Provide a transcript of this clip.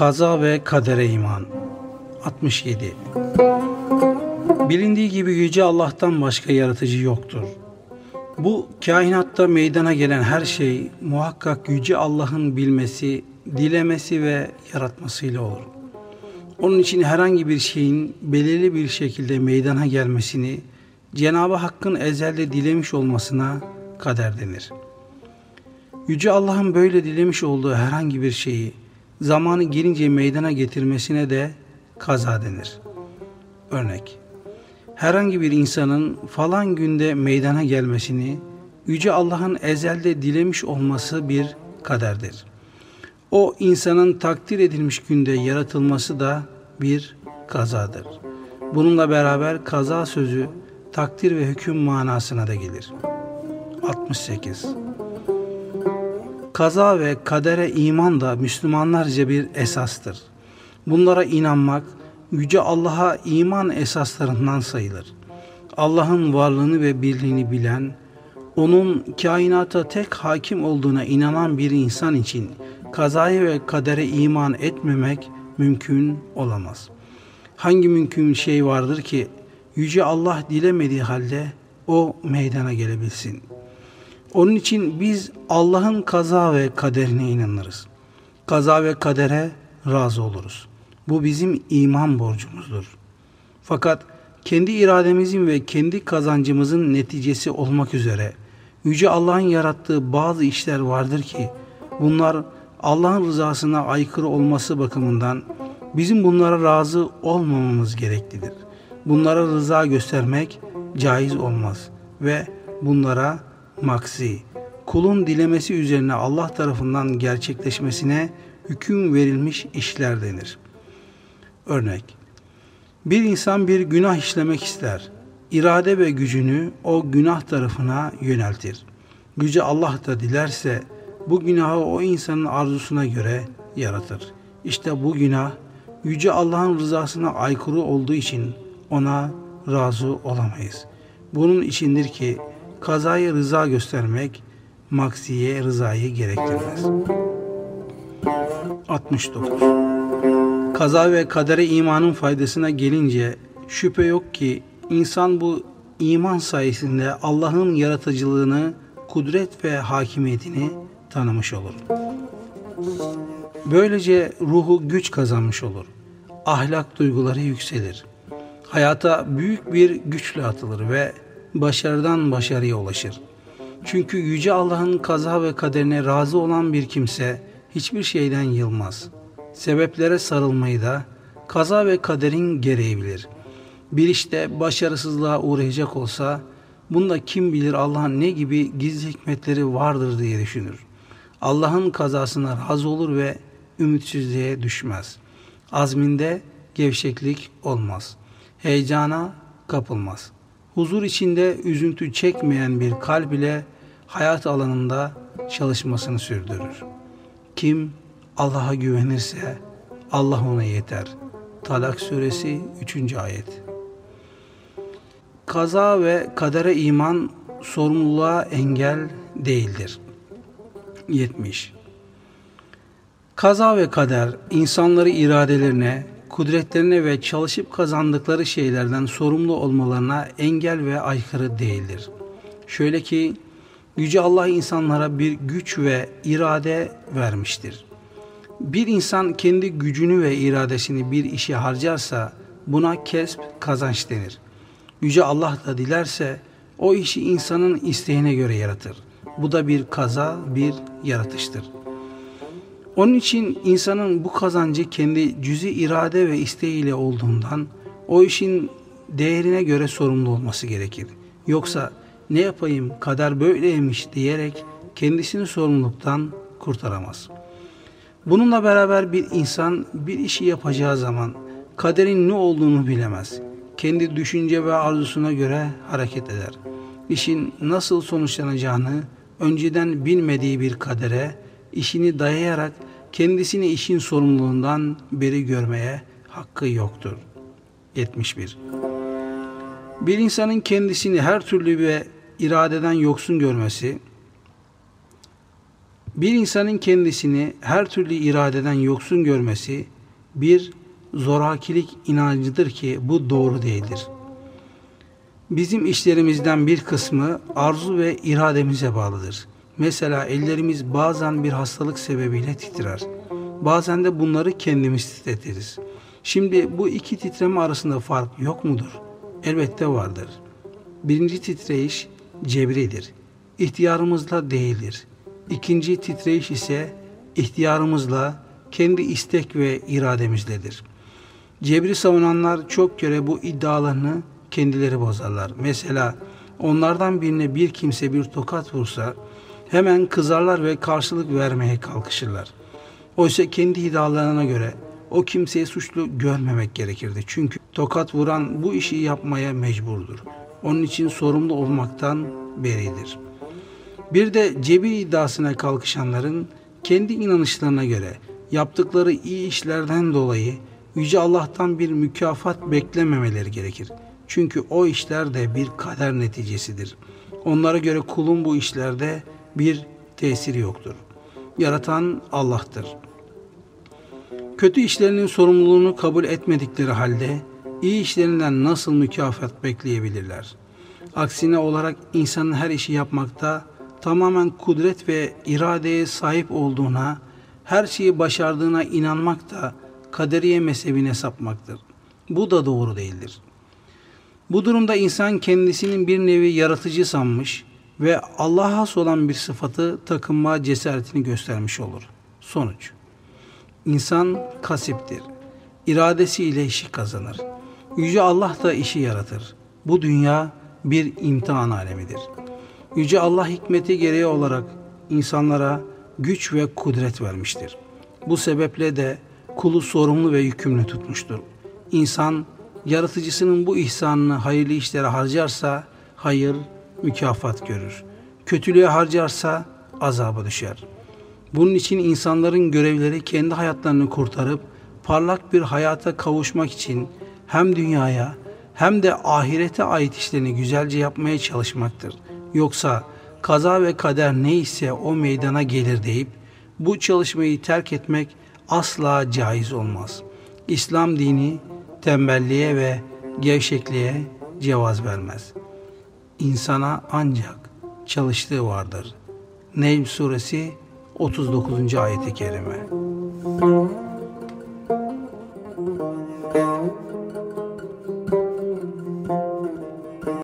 Kaza ve kadere iman 67 Bilindiği gibi Yüce Allah'tan başka yaratıcı yoktur. Bu kainatta meydana gelen her şey muhakkak Yüce Allah'ın bilmesi, dilemesi ve yaratmasıyla olur. Onun için herhangi bir şeyin belirli bir şekilde meydana gelmesini Cenab-ı Hakk'ın ezelde dilemiş olmasına kader denir. Yüce Allah'ın böyle dilemiş olduğu herhangi bir şeyi zamanı gelince meydana getirmesine de kaza denir. Örnek Herhangi bir insanın falan günde meydana gelmesini Yüce Allah'ın ezelde dilemiş olması bir kaderdir. O insanın takdir edilmiş günde yaratılması da bir kazadır. Bununla beraber kaza sözü takdir ve hüküm manasına da gelir. 68 Kaza ve kadere iman da Müslümanlarca bir esastır. Bunlara inanmak, Yüce Allah'a iman esaslarından sayılır. Allah'ın varlığını ve birliğini bilen, onun kainata tek hakim olduğuna inanan bir insan için kazaya ve kadere iman etmemek mümkün olamaz. Hangi mümkün şey vardır ki Yüce Allah dilemediği halde o meydana gelebilsin. Onun için biz Allah'ın kaza ve kaderine inanırız. Kaza ve kadere razı oluruz. Bu bizim iman borcumuzdur. Fakat kendi irademizin ve kendi kazancımızın neticesi olmak üzere Yüce Allah'ın yarattığı bazı işler vardır ki bunlar Allah'ın rızasına aykırı olması bakımından bizim bunlara razı olmamamız gereklidir. Bunlara rıza göstermek caiz olmaz ve bunlara maksi, kulun dilemesi üzerine Allah tarafından gerçekleşmesine hüküm verilmiş işler denir. Örnek, bir insan bir günah işlemek ister. İrade ve gücünü o günah tarafına yöneltir. Gücü Allah da dilerse bu günahı o insanın arzusuna göre yaratır. İşte bu günah Yüce Allah'ın rızasına aykırı olduğu için ona razı olamayız. Bunun içindir ki kazaya rıza göstermek maksiye rızayı gerektirmez. 69. Kaza ve kadere imanın faydasına gelince şüphe yok ki insan bu iman sayesinde Allah'ın yaratıcılığını, kudret ve hakimiyetini tanımış olur. Böylece ruhu güç kazanmış olur. Ahlak duyguları yükselir. Hayata büyük bir güçle atılır ve başarıdan başarıya ulaşır. Çünkü Yüce Allah'ın kaza ve kaderine razı olan bir kimse hiçbir şeyden yılmaz. Sebeplere sarılmayı da kaza ve kaderin gereği bilir. Bir işte başarısızlığa uğrayacak olsa bunda kim bilir Allah'ın ne gibi gizli hikmetleri vardır diye düşünür. Allah'ın kazasına razı olur ve ümitsizliğe düşmez. Azminde gevşeklik olmaz. Heyecana kapılmaz.'' Huzur içinde üzüntü çekmeyen bir kalb ile hayat alanında çalışmasını sürdürür. Kim Allah'a güvenirse Allah ona yeter. Talak suresi 3. ayet. Kaza ve kadere iman sorumluluğa engel değildir. 70. Kaza ve kader insanları iradelerine, kudretlerine ve çalışıp kazandıkları şeylerden sorumlu olmalarına engel ve aykırı değildir. Şöyle ki Yüce Allah insanlara bir güç ve irade vermiştir. Bir insan kendi gücünü ve iradesini bir işe harcarsa buna kesp kazanç denir. Yüce Allah da dilerse o işi insanın isteğine göre yaratır. Bu da bir kaza, bir yaratıştır.'' Onun için insanın bu kazancı kendi cüzi irade ve isteğiyle olduğundan o işin değerine göre sorumlu olması gerekir. Yoksa ne yapayım kader böyleymiş diyerek kendisini sorumluluktan kurtaramaz. Bununla beraber bir insan bir işi yapacağı zaman kaderin ne olduğunu bilemez. Kendi düşünce ve arzusuna göre hareket eder. İşin nasıl sonuçlanacağını önceden bilmediği bir kadere işini dayayarak kendisini işin sorumluluğundan beri görmeye hakkı yoktur. 71. Bir insanın kendisini her türlü ve iradeden yoksun görmesi, Bir insanın kendisini her türlü iradeden yoksun görmesi bir zorakilik inancıdır ki bu doğru değildir. Bizim işlerimizden bir kısmı arzu ve irademize bağlıdır. Mesela ellerimiz bazen bir hastalık sebebiyle titrer. Bazen de bunları kendimiz titretiriz. Şimdi bu iki titreme arasında fark yok mudur? Elbette vardır. Birinci titreyiş cebridir. İhtiyarımızla değildir. İkinci titreyiş ise ihtiyarımızla, kendi istek ve irademizledir. Cebri savunanlar çok kere bu iddialarını kendileri bozarlar. Mesela onlardan birine bir kimse bir tokat vursa hemen kızarlar ve karşılık vermeye kalkışırlar. Oysa kendi iddialarına göre o kimseyi suçlu görmemek gerekirdi. Çünkü tokat vuran bu işi yapmaya mecburdur. Onun için sorumlu olmaktan beridir. Bir de cebi iddiasına kalkışanların kendi inanışlarına göre yaptıkları iyi işlerden dolayı Yüce Allah'tan bir mükafat beklememeleri gerekir. Çünkü o işler de bir kader neticesidir. Onlara göre kulun bu işlerde bir tesiri yoktur. Yaratan Allah'tır. Kötü işlerinin sorumluluğunu kabul etmedikleri halde iyi işlerinden nasıl mükafat bekleyebilirler? Aksine olarak insanın her işi yapmakta tamamen kudret ve iradeye sahip olduğuna, her şeyi başardığına inanmak da kaderiye mezhebine sapmaktır. Bu da doğru değildir. Bu durumda insan kendisinin bir nevi yaratıcı sanmış ve Allah'a has olan bir sıfatı takınma cesaretini göstermiş olur. Sonuç İnsan kasiptir. İradesiyle işi kazanır. Yüce Allah da işi yaratır. Bu dünya bir imtihan alemidir. Yüce Allah hikmeti gereği olarak insanlara güç ve kudret vermiştir. Bu sebeple de kulu sorumlu ve yükümlü tutmuştur. İnsan yaratıcısının bu ihsanını hayırlı işlere harcarsa hayır, mükafat görür. Kötülüğe harcarsa azaba düşer. Bunun için insanların görevleri kendi hayatlarını kurtarıp parlak bir hayata kavuşmak için hem dünyaya hem de ahirete ait işlerini güzelce yapmaya çalışmaktır. Yoksa kaza ve kader neyse o meydana gelir deyip bu çalışmayı terk etmek asla caiz olmaz. İslam dini tembelliğe ve gevşekliğe cevaz vermez. İnsana ancak çalıştığı vardır. Necm suresi 39. ayet-i kerime.